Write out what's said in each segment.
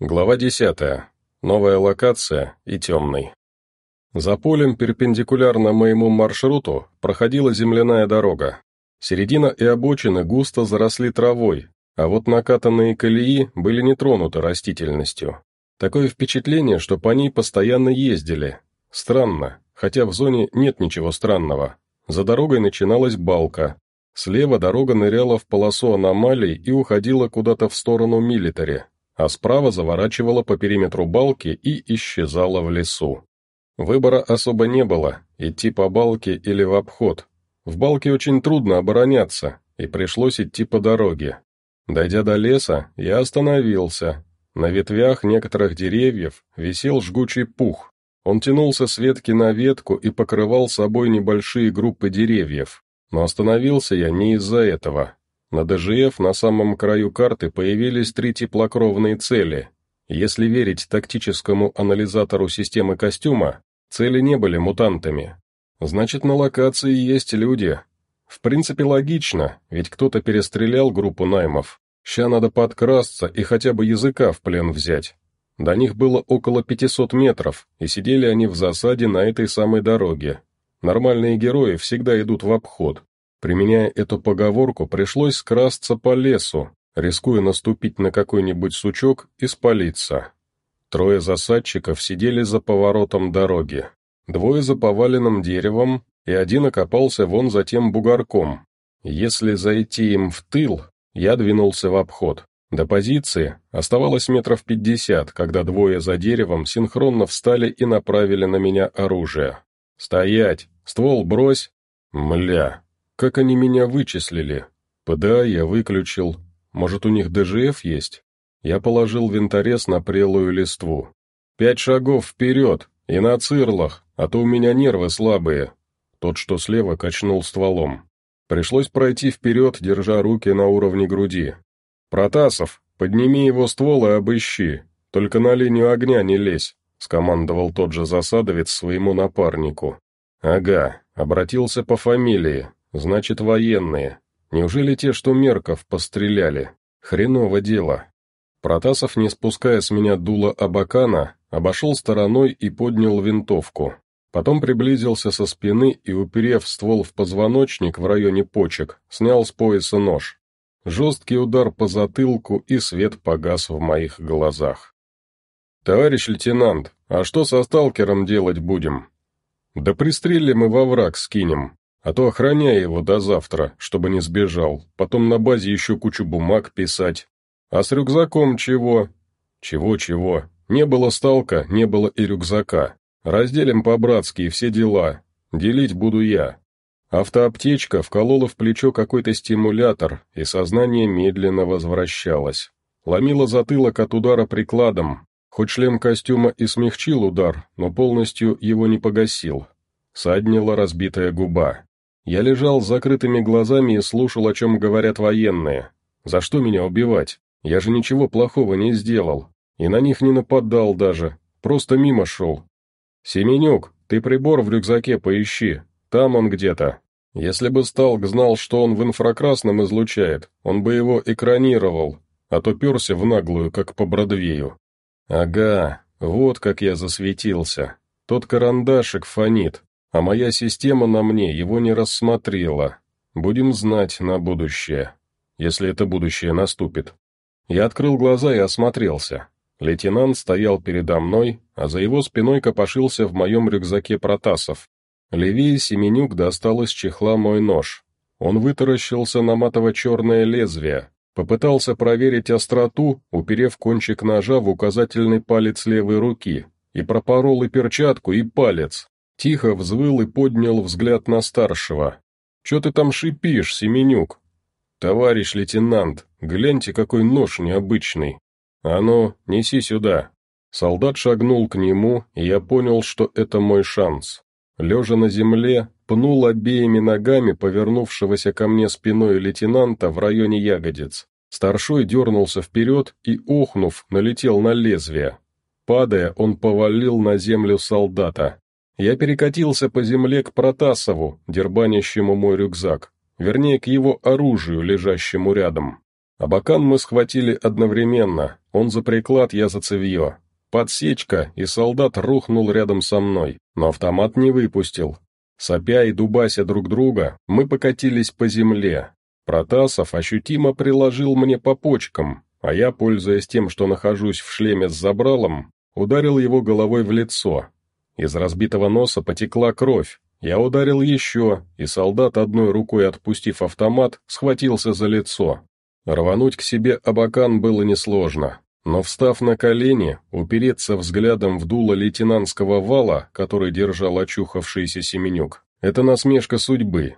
Глава 10. Новая локация и темный. За полем, перпендикулярно моему маршруту, проходила земляная дорога. Середина и обочины густо заросли травой, а вот накатанные колеи были не тронуты растительностью. Такое впечатление, что по ней постоянно ездили. Странно, хотя в зоне нет ничего странного. За дорогой начиналась балка. Слева дорога ныряла в полосу аномалий и уходила куда-то в сторону милитари, а справа заворачивала по периметру балки и исчезала в лесу. Выбора особо не было, идти по балке или в обход. В балке очень трудно обороняться, и пришлось идти по дороге. Дойдя до леса, я остановился. На ветвях некоторых деревьев висел жгучий пух. Он тянулся с ветки на ветку и покрывал собой небольшие группы деревьев. Но остановился я не из-за этого. На ДЖФ на самом краю карты появились три теплокровные цели. Если верить тактическому анализатору системы костюма, цели не были мутантами. Значит, на локации есть люди. В принципе, логично, ведь кто-то перестрелял группу наймов. Ща надо подкрасться и хотя бы языка в плен взять. До них было около 500 метров, и сидели они в засаде на этой самой дороге. Нормальные герои всегда идут в обход, Применяя эту поговорку, пришлось скрасться по лесу, рискуя наступить на какой-нибудь сучок и спалиться. Трое засадчиков сидели за поворотом дороги. Двое за поваленным деревом, и один окопался вон за тем бугорком. Если зайти им в тыл, я двинулся в обход. До позиции оставалось метров пятьдесят, когда двое за деревом синхронно встали и направили на меня оружие. «Стоять! Ствол брось!» «Мля, как они меня вычислили? ПДА я выключил. Может, у них ДЖФ есть? Я положил винторез на прелую листву. Пять шагов вперед, и на цирлах, а то у меня нервы слабые. Тот, что слева, качнул стволом. Пришлось пройти вперед, держа руки на уровне груди. «Протасов, подними его ствол и обыщи, только на линию огня не лезь», — скомандовал тот же засадовец своему напарнику. «Ага», — обратился по фамилии, Значит, военные. Неужели те, что Мерков постреляли? Хреново дело. Протасов, не спуская с меня дула Абакана, обошел стороной и поднял винтовку. Потом приблизился со спины и, уперев ствол в позвоночник в районе почек, снял с пояса нож. Жесткий удар по затылку, и свет погас в моих глазах. «Товарищ лейтенант, а что со сталкером делать будем?» «Да пристрелим мы во враг скинем. А то охраняй его до завтра, чтобы не сбежал, потом на базе еще кучу бумаг писать. А с рюкзаком чего? Чего-чего? Не было сталка, не было и рюкзака. Разделим по-братски все дела. Делить буду я. Автоаптечка вколола в плечо какой-то стимулятор, и сознание медленно возвращалось. Ломило затылок от удара прикладом. Хоть шлем костюма и смягчил удар, но полностью его не погасил. Саднила разбитая губа. Я лежал с закрытыми глазами и слушал, о чем говорят военные. За что меня убивать? Я же ничего плохого не сделал. И на них не нападал даже. Просто мимо шел. «Семенюк, ты прибор в рюкзаке поищи. Там он где-то. Если бы Сталк знал, что он в инфракрасном излучает, он бы его экранировал, а то перся в наглую, как по Бродвею. Ага, вот как я засветился. Тот карандашик фонит, а моя система на мне его не рассмотрела. Будем знать на будущее, если это будущее наступит. Я открыл глаза и осмотрелся. Лейтенант стоял передо мной, а за его спиной копошился в моем рюкзаке Протасов. Левее Семенюк достал из чехла мой нож. Он вытаращился на матово-черное лезвие, попытался проверить остроту, уперев кончик ножа в указательный палец левой руки, и пропорол и перчатку, и палец. Тихо взвыл и поднял взгляд на старшего. «Че ты там шипишь, Семенюк?» «Товарищ лейтенант, гляньте, какой нож необычный. А ну, неси сюда». Солдат шагнул к нему, и я понял, что это мой шанс. Лежа на земле, пнул обеими ногами повернувшегося ко мне спиной лейтенанта в районе ягодиц. Старшой дернулся вперед и, охнув, налетел на лезвие. Падая, он повалил на землю солдата. Я перекатился по земле к Протасову, дербанящему мой рюкзак, вернее, к его оружию, лежащему рядом. Абакан мы схватили одновременно, он за приклад, я за цевье. Подсечка, и солдат рухнул рядом со мной, но автомат не выпустил. Сопя и дубася друг друга, мы покатились по земле. Протасов ощутимо приложил мне по почкам, а я, пользуясь тем, что нахожусь в шлеме с забралом, ударил его головой в лицо. Из разбитого носа потекла кровь. Я ударил еще, и солдат, одной рукой отпустив автомат, схватился за лицо. Рвануть к себе Абакан было несложно. Но встав на колени, упереться взглядом в дуло лейтенантского вала, который держал очухавшийся Семенюк, это насмешка судьбы.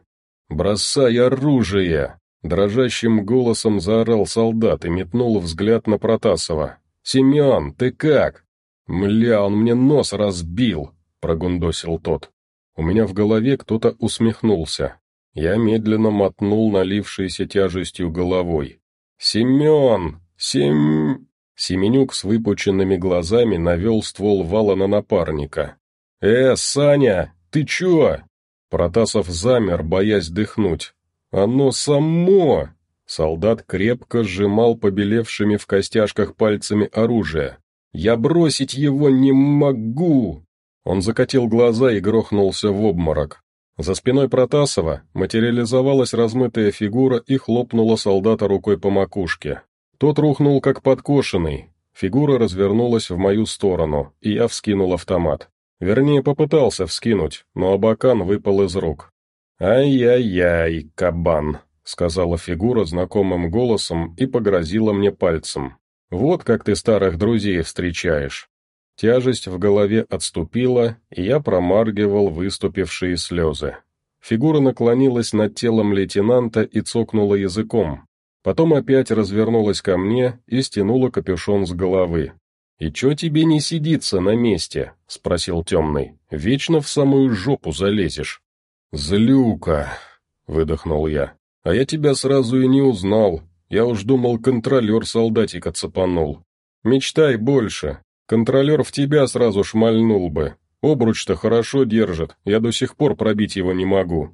«Бросай оружие!» Дрожащим голосом заорал солдат и метнул взгляд на Протасова. «Семен, ты как?» «Мля, он мне нос разбил!» — прогундосил тот. У меня в голове кто-то усмехнулся. Я медленно мотнул налившейся тяжестью головой. «Семен! Сем...» Семенюк с выпученными глазами навел ствол вала на напарника. «Э, Саня, ты чё?» Протасов замер, боясь дыхнуть. «Оно само!» Солдат крепко сжимал побелевшими в костяшках пальцами оружие. «Я бросить его не могу!» Он закатил глаза и грохнулся в обморок. За спиной Протасова материализовалась размытая фигура и хлопнула солдата рукой по макушке. Тот рухнул как подкошенный. Фигура развернулась в мою сторону, и я вскинул автомат. Вернее, попытался вскинуть, но Абакан выпал из рук. «Ай-яй-яй, кабан», — сказала фигура знакомым голосом и погрозила мне пальцем. «Вот как ты старых друзей встречаешь». Тяжесть в голове отступила, и я промаргивал выступившие слезы. Фигура наклонилась над телом лейтенанта и цокнула языком, Потом опять развернулась ко мне и стянула капюшон с головы. «И чё тебе не сидится на месте?» — спросил темный. «Вечно в самую жопу залезешь». «Злюка!» — выдохнул я. «А я тебя сразу и не узнал. Я уж думал, контролер солдатика цепанул. Мечтай больше. Контролер в тебя сразу шмальнул бы. Обруч-то хорошо держит, я до сих пор пробить его не могу.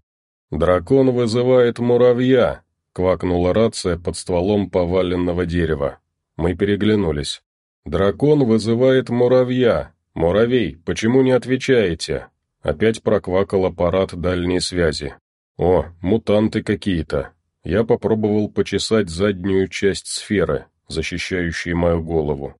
Дракон вызывает муравья, — квакнула рация под стволом поваленного дерева. Мы переглянулись. «Дракон вызывает муравья. Муравей, почему не отвечаете?» Опять проквакал аппарат дальней связи. «О, мутанты какие-то». Я попробовал почесать заднюю часть сферы, защищающей мою голову.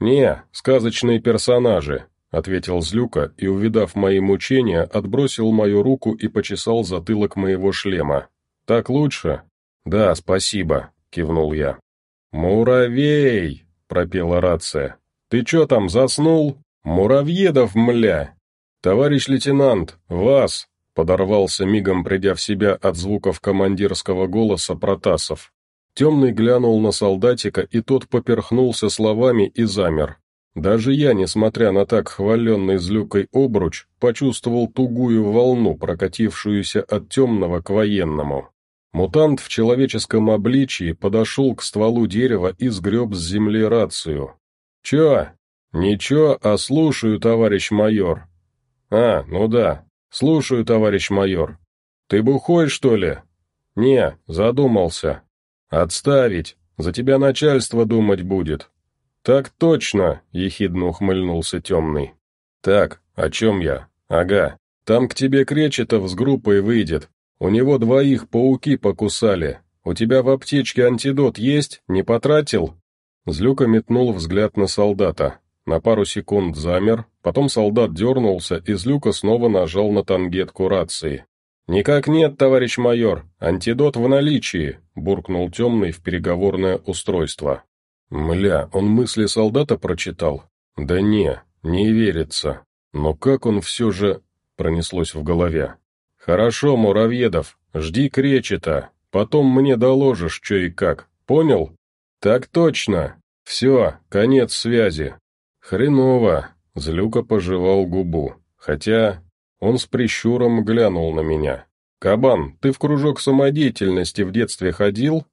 «Не, сказочные персонажи», — ответил Злюка и, увидав мои мучения, отбросил мою руку и почесал затылок моего шлема. «Так лучше?» «Да, спасибо», — кивнул я. «Муравей!» — пропела рация. «Ты чё там, заснул? Муравьедов, мля!» «Товарищ лейтенант, вас!» — подорвался мигом, придя в себя от звуков командирского голоса Протасов. Темный глянул на солдатика, и тот поперхнулся словами и замер. Даже я, несмотря на так хваленный злюкой обруч, почувствовал тугую волну, прокатившуюся от темного к военному. Мутант в человеческом обличии подошел к стволу дерева и сгреб с земли рацию. «Чё?» «Ничего, а слушаю, товарищ майор». «А, ну да, слушаю, товарищ майор. Ты бухой, что ли?» «Не, задумался». «Отставить, за тебя начальство думать будет». «Так точно», — ехидно ухмыльнулся темный. «Так, о чем я? Ага, там к тебе Кречетов с группой выйдет, у него двоих пауки покусали. У тебя в аптечке антидот есть? Не потратил?» Злюка метнул взгляд на солдата. На пару секунд замер, потом солдат дернулся, и Злюка снова нажал на тангетку рации. «Никак нет, товарищ майор, антидот в наличии», — буркнул темный в переговорное устройство. «Мля, он мысли солдата прочитал?» «Да не, не верится. Но как он все же...» — пронеслось в голове. «Хорошо, Муравьедов, жди кречета, потом мне доложишь, что и как, понял?» «Так точно. Все, конец связи». «Хреново», — Злюка пожевал губу, хотя он с прищуром глянул на меня. «Кабан, ты в кружок самодеятельности в детстве ходил?»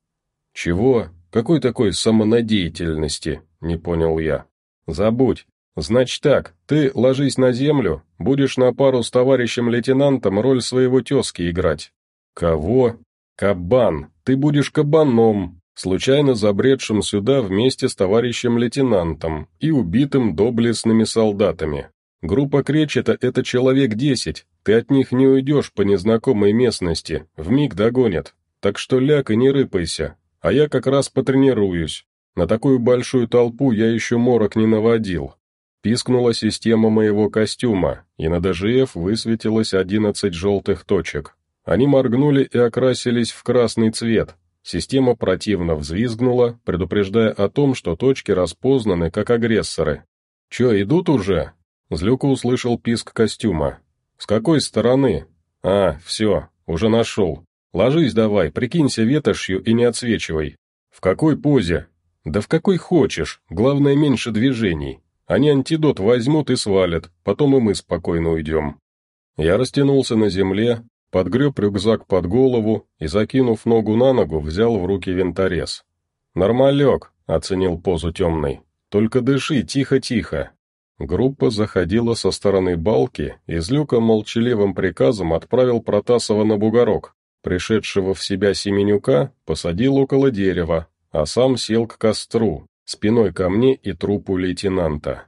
«Чего? Какой такой самонадеятельности?» — не понял я. «Забудь. «Значит так, ты ложись на землю, будешь на пару с товарищем лейтенантом роль своего тезки играть». «Кого?» «Кабан, ты будешь кабаном. Случайно забредшим сюда вместе с товарищем лейтенантом и убитым доблестными солдатами. Группа Кречета — это человек десять, ты от них не уйдешь по незнакомой местности, вмиг догонят, так что ляг и не рыпайся, а я как раз потренируюсь. На такую большую толпу я еще морок не наводил. Пискнула система моего костюма, и на ДЖФ высветилось одиннадцать желтых точек. Они моргнули и окрасились в красный цвет. Система противно взвизгнула, предупреждая о том, что точки распознаны как агрессоры. «Че, идут уже?» Злюка услышал писк костюма. «С какой стороны?» «А, все, уже нашел. Ложись давай, прикинься ветошью и не отсвечивай. В какой позе?» «Да в какой хочешь, главное меньше движений. Они антидот возьмут и свалят, потом и мы спокойно уйдем». Я растянулся на земле, подгреб рюкзак под голову и, закинув ногу на ногу, взял в руки винторез. «Нормалек», — оценил позу темной. «Только дыши, тихо-тихо». Группа заходила со стороны балки, и с люка молчаливым приказом отправил Протасова на бугорок. Пришедшего в себя Семенюка посадил около дерева, а сам сел к костру, спиной ко мне и трупу лейтенанта.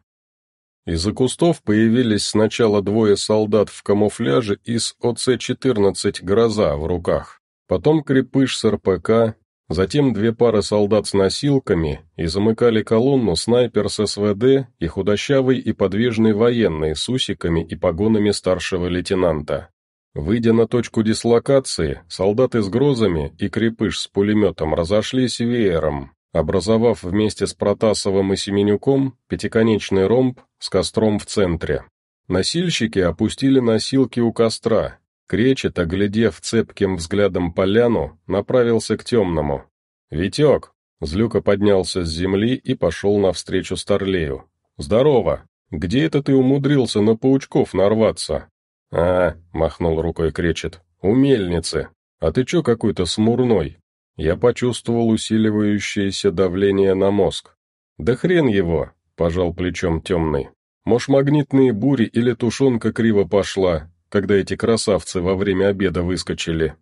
Из-за кустов появились сначала двое солдат в камуфляже из ОЦ-14 «Гроза» в руках, потом крепыш с РПК, затем две пары солдат с носилками и замыкали колонну снайпер с СВД и худощавый и подвижный военный с усиками и погонами старшего лейтенанта. Выйдя на точку дислокации, солдаты с грозами и крепыш с пулеметом разошлись веером, образовав вместе с Протасовым и Семенюком пятиконечный ромб с костром в центре. Носильщики опустили носилки у костра. Кречет, оглядев цепким взглядом поляну, направился к темному. «Витек!» Злюка поднялся с земли и пошел навстречу Старлею. «Здорово! Где это ты умудрился на паучков нарваться?» «А», — махнул рукой Кречет, — «у мельницы. А ты чё какой-то смурной?» Я почувствовал усиливающееся давление на мозг. «Да хрен его!» — пожал плечом темный. «Может, магнитные бури или тушенка криво пошла, когда эти красавцы во время обеда выскочили?»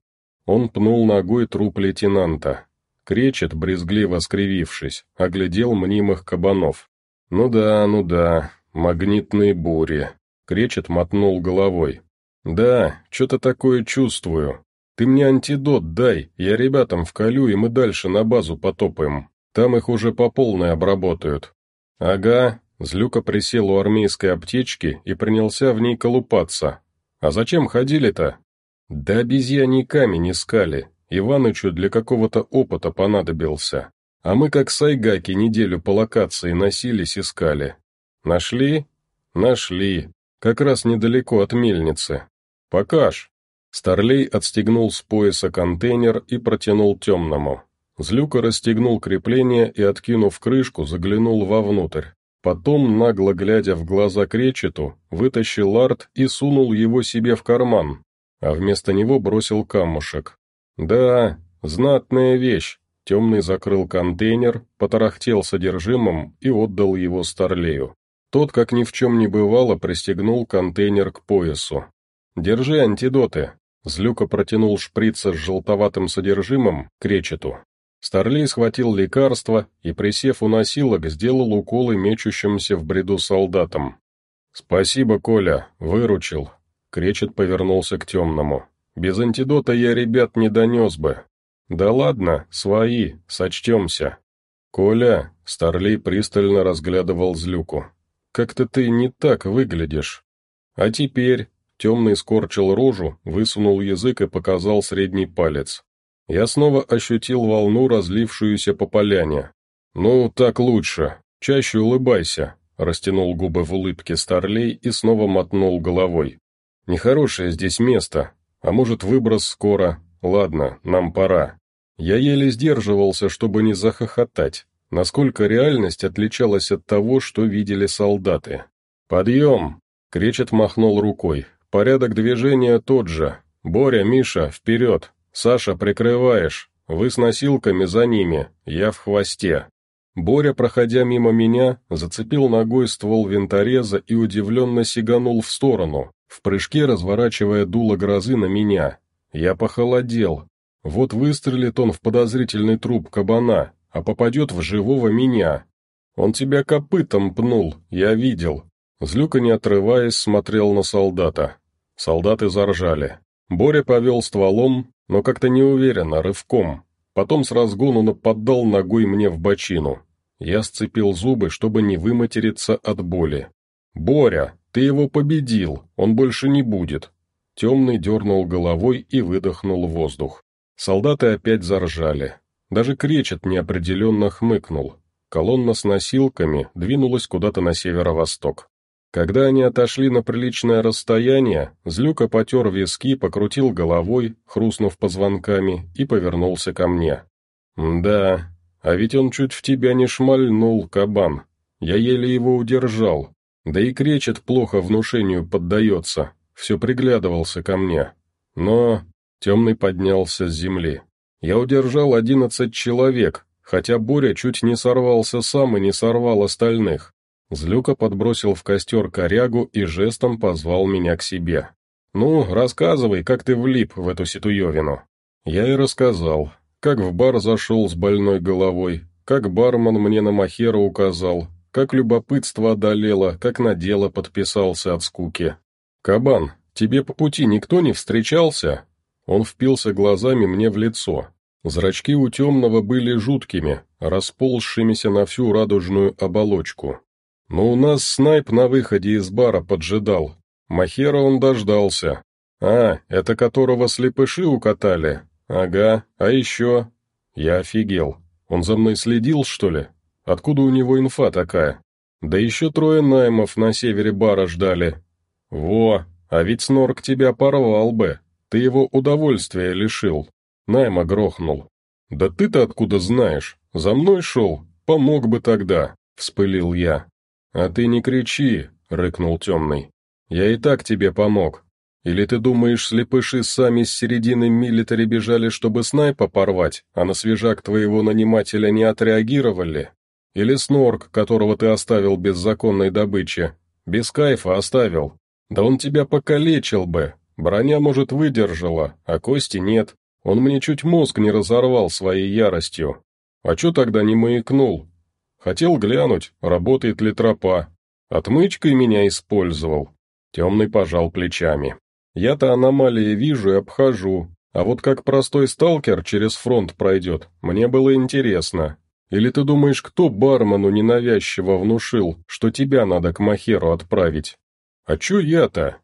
Он пнул ногой труп лейтенанта. Кречет, брезгливо скривившись, оглядел мнимых кабанов. «Ну да, ну да, магнитные бури. Кречет мотнул головой. «Да, что-то такое чувствую. Ты мне антидот дай, я ребятам вколю, и мы дальше на базу потопаем. Там их уже по полной обработают». «Ага», Злюка присел у армейской аптечки и принялся в ней колупаться. «А зачем ходили-то?» «Да обезьяний камень искали. Иванычу для какого-то опыта понадобился. А мы как сайгаки неделю по локации носились искали. Нашли? Нашли. Как раз недалеко от мельницы. Покаж. Старлей отстегнул с пояса контейнер и протянул темному. Злюка расстегнул крепление и, откинув крышку, заглянул вовнутрь. Потом, нагло глядя в глаза кречету, вытащил арт и сунул его себе в карман, а вместо него бросил камушек. «Да, знатная вещь». Темный закрыл контейнер, потарахтел содержимым и отдал его Старлею. Тот, как ни в чем не бывало, пристегнул контейнер к поясу. «Держи антидоты». Злюка протянул шприца с желтоватым содержимым к речету. Старлей схватил лекарство и, присев у носилок, сделал уколы мечущимся в бреду солдатам. «Спасибо, Коля, выручил». Кречет повернулся к темному. «Без антидота я ребят не донес бы». «Да ладно, свои, сочтемся». «Коля», — Старлей пристально разглядывал Злюку, как-то ты не так выглядишь. А теперь...» Темный скорчил рожу, высунул язык и показал средний палец. Я снова ощутил волну, разлившуюся по поляне. «Ну, так лучше. Чаще улыбайся», — растянул губы в улыбке Старлей и снова мотнул головой. «Нехорошее здесь место. А может, выброс скоро. Ладно, нам пора». Я еле сдерживался, чтобы не захохотать насколько реальность отличалась от того, что видели солдаты. «Подъем!» — Кречет махнул рукой. «Порядок движения тот же. Боря, Миша, вперед! Саша, прикрываешь! Вы с носилками за ними, я в хвосте!» Боря, проходя мимо меня, зацепил ногой ствол винтореза и удивленно сиганул в сторону, в прыжке разворачивая дуло грозы на меня. Я похолодел. Вот выстрелит он в подозрительный труп кабана, а попадет в живого меня. Он тебя копытом пнул, я видел». Злюка, не отрываясь, смотрел на солдата. Солдаты заржали. Боря повел стволом, но как-то неуверенно, рывком. Потом с разгону нападал ногой мне в бочину. Я сцепил зубы, чтобы не выматериться от боли. «Боря, ты его победил, он больше не будет». Темный дернул головой и выдохнул воздух. Солдаты опять заржали. Даже кречет неопределенно хмыкнул. Колонна с носилками двинулась куда-то на северо-восток. Когда они отошли на приличное расстояние, Злюка потер виски, покрутил головой, хрустнув позвонками, и повернулся ко мне. «Да, а ведь он чуть в тебя не шмальнул, кабан. Я еле его удержал. Да и кречет плохо внушению поддается, все приглядывался ко мне. Но...» Темный поднялся с земли. «Я удержал одиннадцать человек, хотя Боря чуть не сорвался сам и не сорвал остальных. Злюка подбросил в костер корягу и жестом позвал меня к себе. «Ну, рассказывай, как ты влип в эту ситуевину». Я и рассказал, как в бар зашел с больной головой, как бармен мне на махеру указал, как любопытство одолело, как на дело подписался от скуки. «Кабан, тебе по пути никто не встречался?» Он впился глазами мне в лицо. Зрачки у темного были жуткими, расползшимися на всю радужную оболочку. Но у нас снайп на выходе из бара поджидал. Махера он дождался. А, это которого слепыши укатали? Ага, а еще? Я офигел. Он за мной следил, что ли? Откуда у него инфа такая? Да еще трое наймов на севере бара ждали. Во, а ведь Снорк тебя порвал бы. Ты его удовольствия лишил. Найма грохнул. Да ты-то откуда знаешь? За мной шел? Помог бы тогда, вспылил я. «А ты не кричи», — рыкнул темный. «Я и так тебе помог. Или ты думаешь, слепыши сами с середины милитари бежали, чтобы снайпа порвать, а на свежак твоего нанимателя не отреагировали? Или снорк, которого ты оставил без законной добычи? Без кайфа оставил. Да он тебя покалечил бы. Броня, может, выдержала, а кости нет. Он мне чуть мозг не разорвал своей яростью. А чё тогда не маякнул? Хотел глянуть, работает ли тропа. Отмычкой меня использовал. Темный пожал плечами. Я-то аномалии вижу и обхожу, а вот как простой сталкер через фронт пройдет, мне было интересно. Или ты думаешь, кто бармену ненавязчиво внушил, что тебя надо к Махеру отправить? А чё я-то?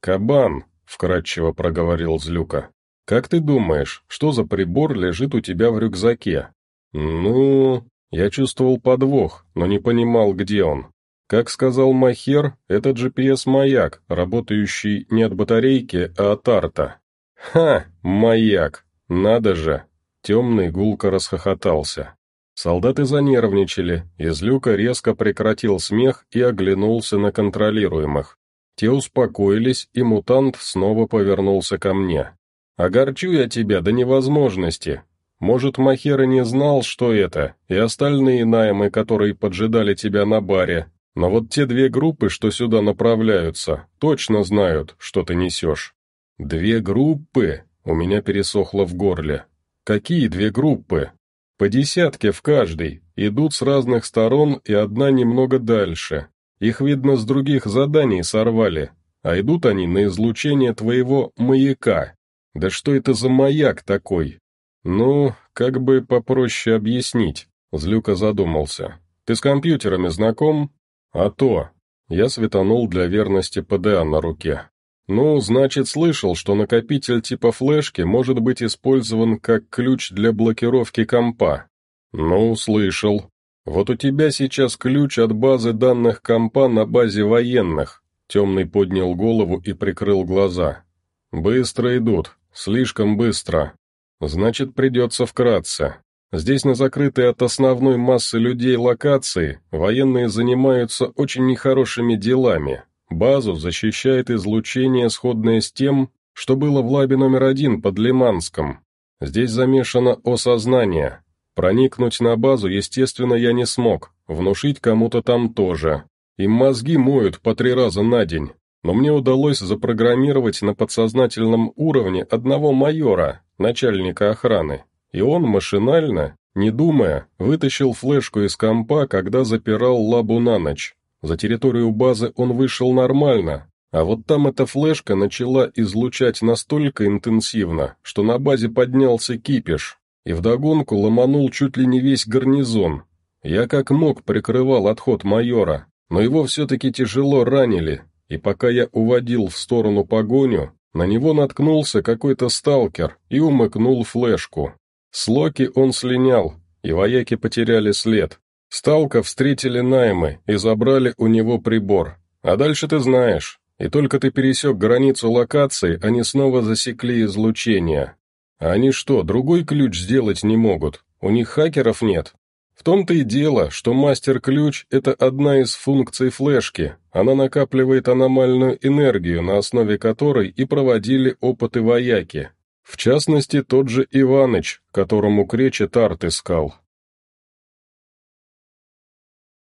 Кабан, вкратчиво проговорил Злюка. Как ты думаешь, что за прибор лежит у тебя в рюкзаке? Ну, я чувствовал подвох, но не понимал, где он. Как сказал Махер, это GPS-маяк, работающий не от батарейки, а от арта. «Ха! Маяк! Надо же!» Темный гулко расхохотался. Солдаты занервничали, из люка резко прекратил смех и оглянулся на контролируемых. Те успокоились, и мутант снова повернулся ко мне. «Огорчу я тебя до невозможности. Может, Махера не знал, что это, и остальные наймы, которые поджидали тебя на баре. Но вот те две группы, что сюда направляются, точно знают, что ты несешь. Две группы? У меня пересохло в горле. Какие две группы? По десятке в каждой, идут с разных сторон и одна немного дальше. Их, видно, с других заданий сорвали, а идут они на излучение твоего маяка. Да что это за маяк такой? «Ну, как бы попроще объяснить», — Злюка задумался. «Ты с компьютерами знаком?» «А то». Я светанул для верности ПДА на руке. «Ну, значит, слышал, что накопитель типа флешки может быть использован как ключ для блокировки компа». «Ну, слышал. Вот у тебя сейчас ключ от базы данных компа на базе военных». Темный поднял голову и прикрыл глаза. «Быстро идут, слишком быстро. Значит, придется вкратце. Здесь на закрытой от основной массы людей локации военные занимаются очень нехорошими делами. Базу защищает излучение, сходное с тем, что было в лабе номер один под Лиманском. Здесь замешано осознание. Проникнуть на базу, естественно, я не смог, внушить кому-то там тоже. Им мозги моют по три раза на день. Но мне удалось запрограммировать на подсознательном уровне одного майора, начальника охраны, и он машинально, не думая, вытащил флешку из компа, когда запирал лабу на ночь. За территорию базы он вышел нормально, а вот там эта флешка начала излучать настолько интенсивно, что на базе поднялся кипиш, и вдогонку ломанул чуть ли не весь гарнизон. Я как мог прикрывал отход майора, но его все-таки тяжело ранили, и пока я уводил в сторону погоню, на него наткнулся какой-то сталкер и умыкнул флешку. С Локи он слинял, и вояки потеряли след. Сталка встретили наймы и забрали у него прибор. А дальше ты знаешь, и только ты пересек границу локации, они снова засекли излучение. А они что, другой ключ сделать не могут? У них хакеров нет? В том-то и дело, что мастер-ключ – это одна из функций флешки, она накапливает аномальную энергию, на основе которой и проводили опыты вояки. В частности, тот же Иваныч, которому Кречет арт искал.